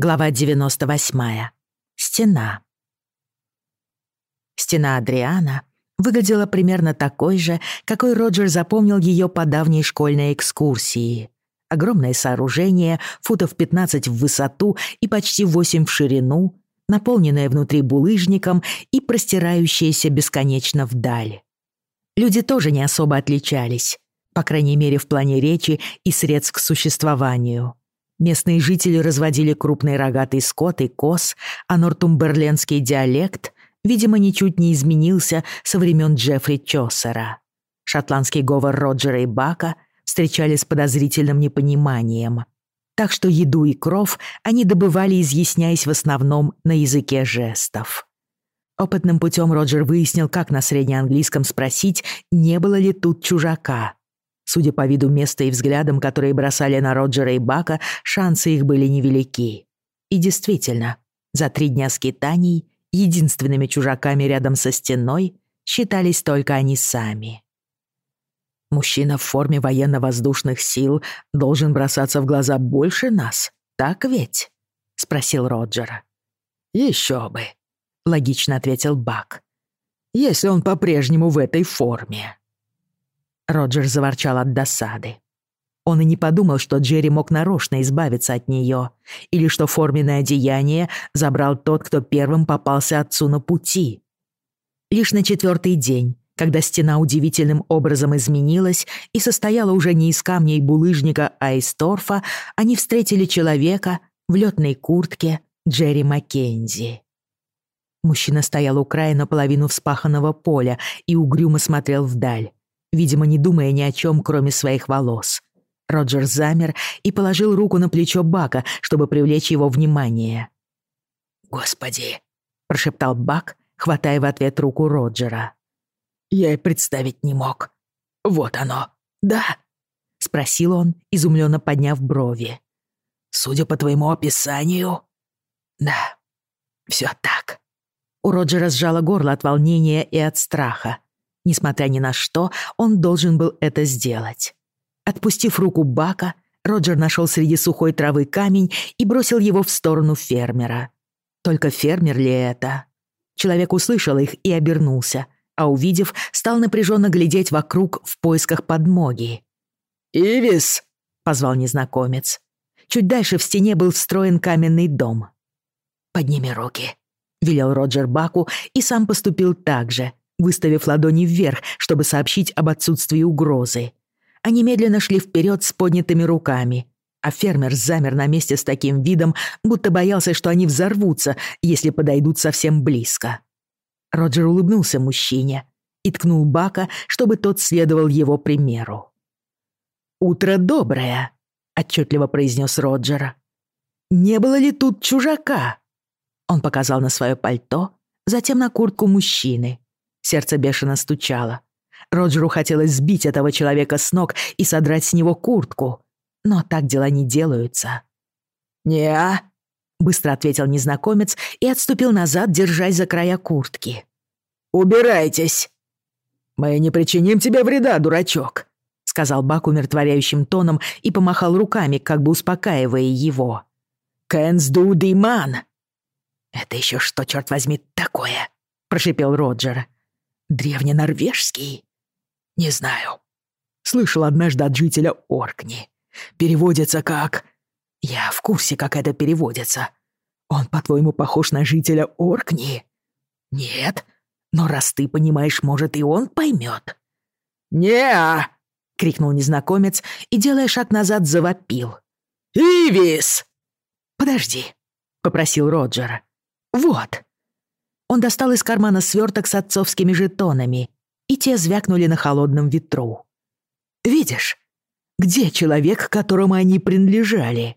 Глава 98. Стена. Стена Адриана выглядела примерно такой же, какой Роджер запомнил ее по давней школьной экскурсии. Огромное сооружение, футов 15 в высоту и почти 8 в ширину, наполненное внутри булыжником и простирающееся бесконечно вдаль. Люди тоже не особо отличались, по крайней мере в плане речи и средств к существованию. Местные жители разводили крупный рогатый скот и коз, а нортумберлендский диалект, видимо, ничуть не изменился со времен Джеффри Чосера. Шотландский говор Роджера и Бака встречали с подозрительным непониманием. Так что еду и кров они добывали, изъясняясь в основном на языке жестов. Опытным путем Роджер выяснил, как на среднеанглийском спросить, не было ли тут чужака. Судя по виду места и взглядам, которые бросали на Роджера и Бака, шансы их были невелики. И действительно, за три дня скитаний единственными чужаками рядом со стеной считались только они сами. Мужчина в форме военно-воздушных сил должен бросаться в глаза больше нас, так ведь? Спросил Роджер. Еще бы, логично ответил Бак. Если он по-прежнему в этой форме. Роджер заворчал от досады. Он и не подумал, что Джерри мог нарочно избавиться от нее, или что форменное одеяние забрал тот, кто первым попался отцу на пути. Лишь на четвертый день, когда стена удивительным образом изменилась и состояла уже не из камня и булыжника, а из торфа, они встретили человека в летной куртке Джерри Маккензи. Мужчина стоял у края наполовину вспаханного поля и угрюмо смотрел вдаль видимо, не думая ни о чем, кроме своих волос. Роджер замер и положил руку на плечо Бака, чтобы привлечь его внимание. «Господи!» — прошептал Бак, хватая в ответ руку Роджера. «Я и представить не мог. Вот оно, да?» — спросил он, изумленно подняв брови. «Судя по твоему описанию...» «Да, все так». У Роджера сжало горло от волнения и от страха. Несмотря ни на что, он должен был это сделать. Отпустив руку Бака, Роджер нашел среди сухой травы камень и бросил его в сторону фермера. Только фермер ли это? Человек услышал их и обернулся, а увидев, стал напряженно глядеть вокруг в поисках подмоги. «Ивис!» — позвал незнакомец. Чуть дальше в стене был встроен каменный дом. «Подними руки», — велел Роджер Баку и сам поступил так же, выставив ладони вверх, чтобы сообщить об отсутствии угрозы. Они медленно шли вперед с поднятыми руками, а фермер замер на месте с таким видом, будто боялся, что они взорвутся, если подойдут совсем близко. Роджер улыбнулся мужчине и ткнул Бака, чтобы тот следовал его примеру. «Утро доброе», — отчетливо произнес Роджер. «Не было ли тут чужака?» Он показал на свое пальто, затем на куртку мужчины, Сердце бешено стучало. Роджеру хотелось сбить этого человека с ног и содрать с него куртку. Но так дела не делаются. «Не-а», быстро ответил незнакомец и отступил назад, держась за края куртки. «Убирайтесь!» «Мы не причиним тебе вреда, дурачок», — сказал Бак умиротворяющим тоном и помахал руками, как бы успокаивая его. «Кэнс ду диман!» «Это еще что, черт возьми, такое?» — прошипел Роджер. Древненорвежский? Не знаю. Слышал однажды от жителя Оркни. Переводится как... Я в курсе, как это переводится. Он, по-твоему, похож на жителя Оркни? Нет. Но раз ты понимаешь, может, и он поймет. «Не-а!» — крикнул незнакомец и, делая шаг назад, завопил. «Ивис!» «Подожди», — попросил Роджер. «Вот». Он достал из кармана сверток с отцовскими жетонами, и те звякнули на холодном ветру. «Видишь, где человек, которому они принадлежали?»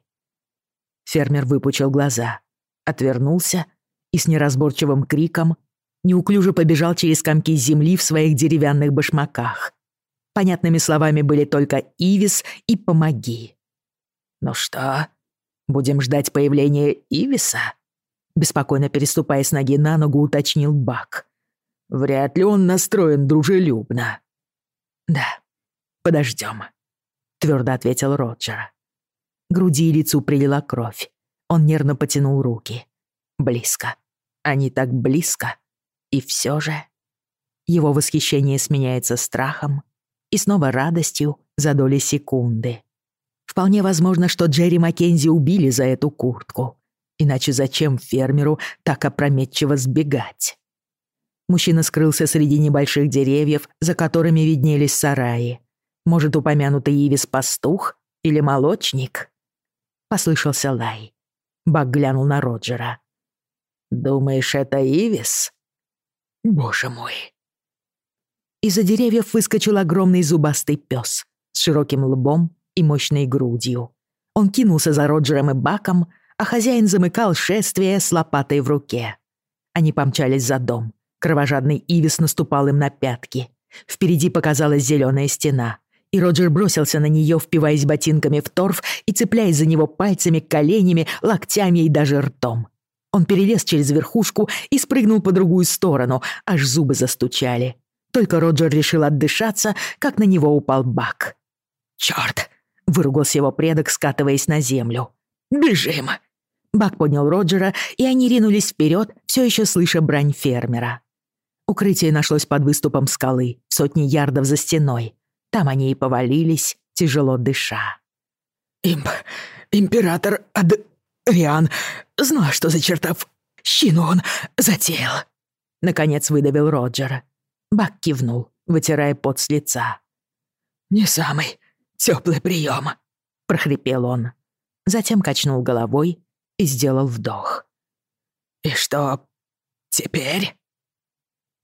Фермер выпучил глаза, отвернулся и с неразборчивым криком неуклюже побежал через комки земли в своих деревянных башмаках. Понятными словами были только «Ивис» и «Помоги». «Ну что, будем ждать появления Ивиса?» Беспокойно переступая с ноги на ногу, уточнил Бак. Вряд ли он настроен дружелюбно. Да, подождем, твердо ответил Роджер. Груди и лицу прилила кровь. Он нервно потянул руки. Близко. Они так близко. И все же... Его восхищение сменяется страхом и снова радостью за доли секунды. Вполне возможно, что Джерри Маккензи убили за эту куртку. Иначе зачем фермеру так опрометчиво сбегать? Мужчина скрылся среди небольших деревьев, за которыми виднелись сараи. Может, упомянутый Ивис пастух или молочник? Послышался лай. Бак глянул на Роджера. «Думаешь, это Ивис?» «Боже мой!» Из-за деревьев выскочил огромный зубастый пес с широким лбом и мощной грудью. Он кинулся за Роджером и Баком, а хозяин замыкал шествие с лопатой в руке. Они помчались за дом. Кровожадный Ивис наступал им на пятки. Впереди показалась зеленая стена, и Роджер бросился на нее, впиваясь ботинками в торф и цепляясь за него пальцами, коленями, локтями и даже ртом. Он перелез через верхушку и спрыгнул по другую сторону, аж зубы застучали. Только Роджер решил отдышаться, как на него упал Бак. «Чёрт!» — выругался его предок, скатываясь на землю. «Бежим!» Бак поднял Роджера, и они ринулись вперед, все еще слыша брань фермера. Укрытие нашлось под выступом скалы, сотни ярдов за стеной. Там они и повалились, тяжело дыша. «Имп... Император Адриан знал, что за чертов щину он затеял», — наконец выдавил Роджер. Бак кивнул, вытирая пот с лица. «Не самый теплый прием», — прохрипел он. Затем качнул головой и сделал вдох. «И что теперь?»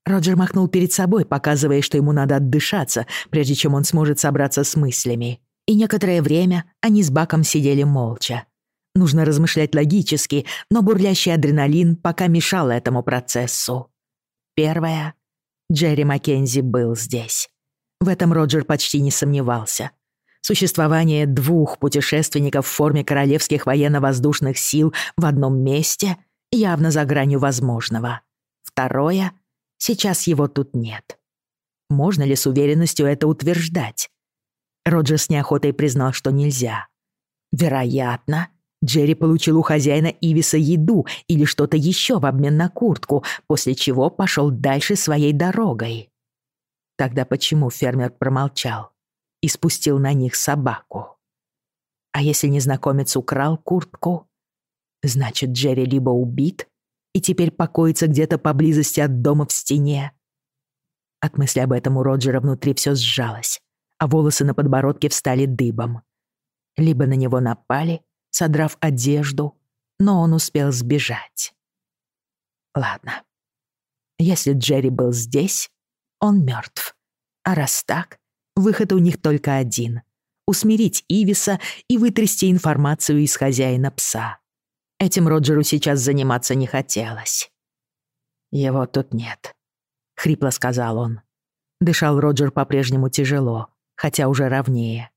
Роджер махнул перед собой, показывая, что ему надо отдышаться, прежде чем он сможет собраться с мыслями. И некоторое время они с Баком сидели молча. Нужно размышлять логически, но бурлящий адреналин пока мешал этому процессу. Первое. Джерри Маккензи был здесь. В этом Роджер почти не сомневался. Существование двух путешественников в форме королевских военно-воздушных сил в одном месте явно за гранью возможного. Второе — сейчас его тут нет. Можно ли с уверенностью это утверждать? Роджер с неохотой признал, что нельзя. Вероятно, Джерри получил у хозяина Ивиса еду или что-то еще в обмен на куртку, после чего пошел дальше своей дорогой. Тогда почему фермер промолчал? И спустил на них собаку. А если незнакомец украл куртку, значит, Джерри либо убит и теперь покоится где-то поблизости от дома в стене. От мысли об этом у Роджера внутри все сжалось, а волосы на подбородке встали дыбом. Либо на него напали, содрав одежду, но он успел сбежать. Ладно. Если Джерри был здесь, он мертв. А раз так, Выход у них только один — усмирить Ивиса и вытрясти информацию из хозяина пса. Этим Роджеру сейчас заниматься не хотелось. «Его тут нет», — хрипло сказал он. Дышал Роджер по-прежнему тяжело, хотя уже ровнее.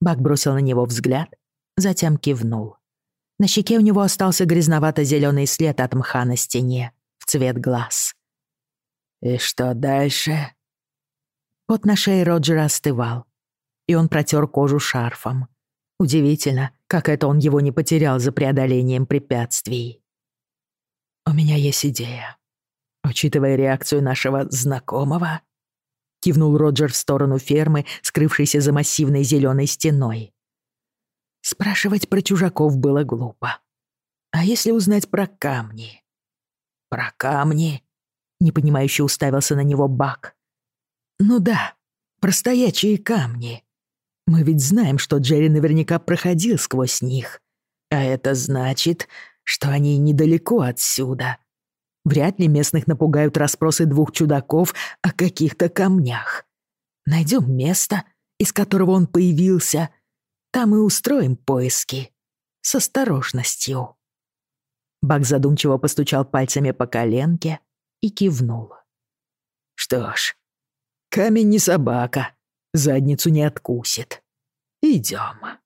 Бак бросил на него взгляд, затем кивнул. На щеке у него остался грязновато-зелёный след от мха на стене, в цвет глаз. «И что дальше?» Пот на шее Роджера остывал, и он протер кожу шарфом. Удивительно, как это он его не потерял за преодолением препятствий. «У меня есть идея. Учитывая реакцию нашего знакомого...» Кивнул Роджер в сторону фермы, скрывшейся за массивной зеленой стеной. Спрашивать про чужаков было глупо. А если узнать про камни? Про камни? Непонимающе уставился на него Бак. Ну да, простоячие камни. Мы ведь знаем, что Джерри наверняка проходил сквозь них. А это значит, что они недалеко отсюда. Вряд ли местных напугают расспросы двух чудаков о каких-то камнях. Найдем место, из которого он появился. Там и устроим поиски. С осторожностью. Бак задумчиво постучал пальцами по коленке и кивнул. Что ж, Камень не собака, задницу не откусит. Идем.